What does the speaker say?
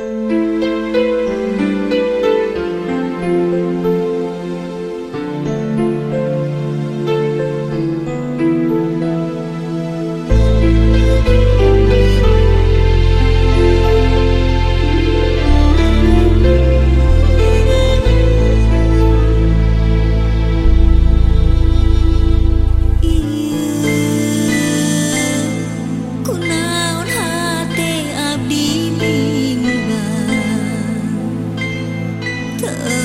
you love